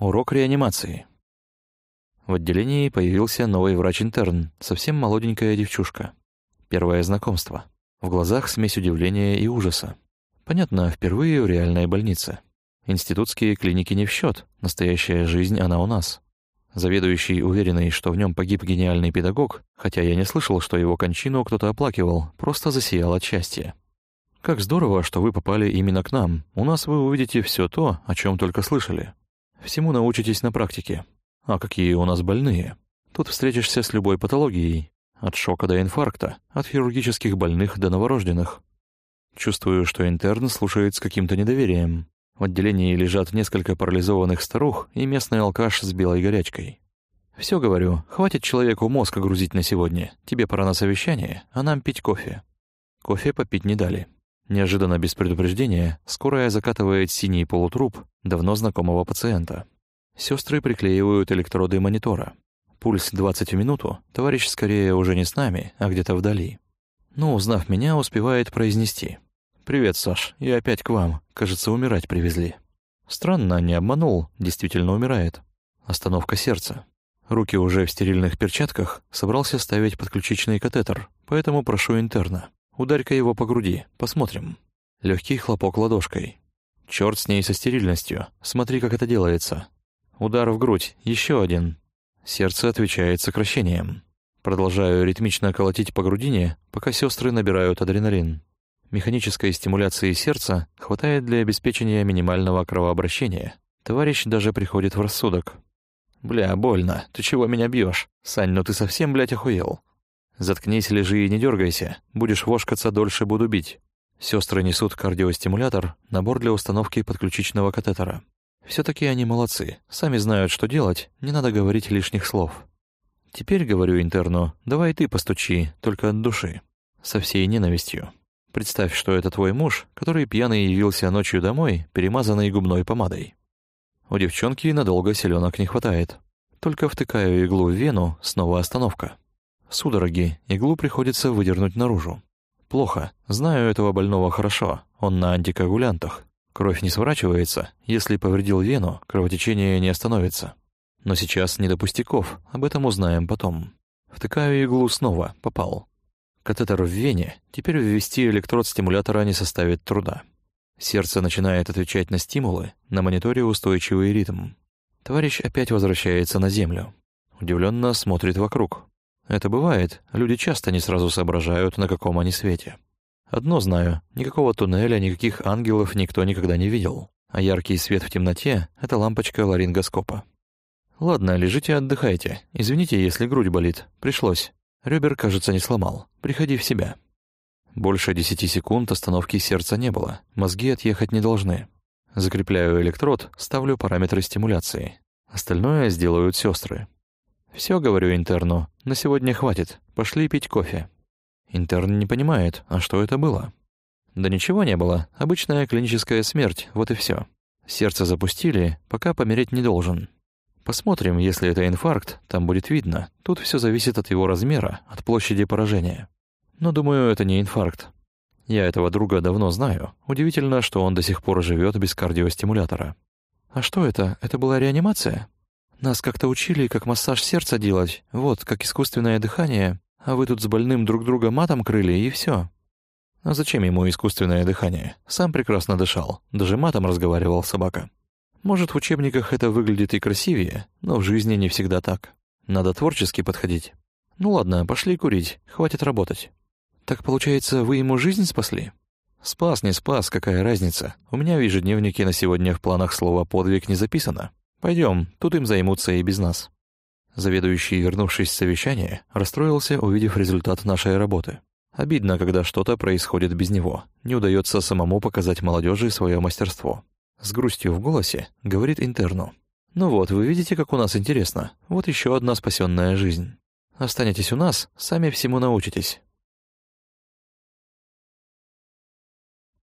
Урок реанимации. В отделении появился новый врач-интерн, совсем молоденькая девчушка. Первое знакомство. В глазах смесь удивления и ужаса. Понятно, впервые в реальной больнице. Институтские клиники не в счет, настоящая жизнь она у нас. Заведующий, уверенный, что в нем погиб гениальный педагог, хотя я не слышал, что его кончину кто-то оплакивал, просто засиял от счастья. Как здорово, что вы попали именно к нам. У нас вы увидите все то, о чем только слышали. Всему научитесь на практике. А какие у нас больные? Тут встретишься с любой патологией. От шока до инфаркта, от хирургических больных до новорожденных. Чувствую, что интерн слушает с каким-то недоверием. В отделении лежат несколько парализованных старух и местный алкаш с белой горячкой. Все говорю, хватит человеку мозг грузить на сегодня. Тебе пора на совещание, а нам пить кофе. Кофе попить не дали. Неожиданно без предупреждения скорая закатывает синий полутруп давно знакомого пациента. Сестры приклеивают электроды монитора. Пульс 20 в минуту, товарищ скорее уже не с нами, а где-то вдали. Но, узнав меня, успевает произнести. «Привет, Саш, я опять к вам. Кажется, умирать привезли». Странно, не обманул, действительно умирает. Остановка сердца. Руки уже в стерильных перчатках, собрался ставить подключичный катетер, поэтому прошу интерна. Ударь-ка его по груди, посмотрим. Легкий хлопок ладошкой. Черт с ней со стерильностью. Смотри, как это делается. Удар в грудь, еще один. Сердце отвечает сокращением. Продолжаю ритмично колотить по грудине, пока сестры набирают адреналин. Механической стимуляции сердца хватает для обеспечения минимального кровообращения. Товарищ даже приходит в рассудок. «Бля, больно. Ты чего меня бьешь? Сань, ну ты совсем, блядь, охуел?» Заткнись, лежи и не дергайся. Будешь вошкаться, дольше буду бить. Сестры несут кардиостимулятор, набор для установки подключичного катетера. все таки они молодцы, сами знают, что делать, не надо говорить лишних слов. Теперь говорю интерну, давай ты постучи, только от души. Со всей ненавистью. Представь, что это твой муж, который пьяный явился ночью домой, перемазанный губной помадой. У девчонки надолго селенок не хватает. Только втыкаю иглу в вену, снова остановка. Судороги, иглу приходится выдернуть наружу. Плохо, знаю этого больного хорошо, он на антикоагулянтах. Кровь не сворачивается, если повредил вену, кровотечение не остановится. Но сейчас не до пустяков, об этом узнаем потом. Втыкаю иглу снова, попал. Катетер в вене, теперь ввести электрод стимулятора не составит труда. Сердце начинает отвечать на стимулы, на мониторе устойчивый ритм. Товарищ опять возвращается на землю. Удивленно смотрит вокруг. Это бывает, люди часто не сразу соображают, на каком они свете. Одно знаю, никакого туннеля, никаких ангелов никто никогда не видел, а яркий свет в темноте — это лампочка ларингоскопа. Ладно, лежите отдыхайте. Извините, если грудь болит. Пришлось. Ребер, кажется, не сломал. Приходи в себя. Больше десяти секунд остановки сердца не было. Мозги отъехать не должны. Закрепляю электрод, ставлю параметры стимуляции. Остальное сделают сестры. Все, говорю интерну, на сегодня хватит, пошли пить кофе. Интерн не понимает, а что это было? Да ничего не было, обычная клиническая смерть, вот и все. Сердце запустили, пока помереть не должен. Посмотрим, если это инфаркт, там будет видно. Тут все зависит от его размера, от площади поражения. Но думаю, это не инфаркт. Я этого друга давно знаю. Удивительно, что он до сих пор живет без кардиостимулятора. А что это? Это была реанимация? Нас как-то учили, как массаж сердца делать, вот, как искусственное дыхание, а вы тут с больным друг друга матом крыли, и все. А зачем ему искусственное дыхание? Сам прекрасно дышал, даже матом разговаривал собака. Может, в учебниках это выглядит и красивее, но в жизни не всегда так. Надо творчески подходить. Ну ладно, пошли курить, хватит работать. Так получается, вы ему жизнь спасли? Спас, не спас, какая разница? У меня в ежедневнике на сегодня в планах слова «подвиг» не записано. Пойдем, тут им займутся и без нас». Заведующий, вернувшись с совещания, расстроился, увидев результат нашей работы. Обидно, когда что-то происходит без него, не удается самому показать молодежи свое мастерство. С грустью в голосе говорит интерну. «Ну вот, вы видите, как у нас интересно. Вот еще одна спасенная жизнь. Останетесь у нас, сами всему научитесь.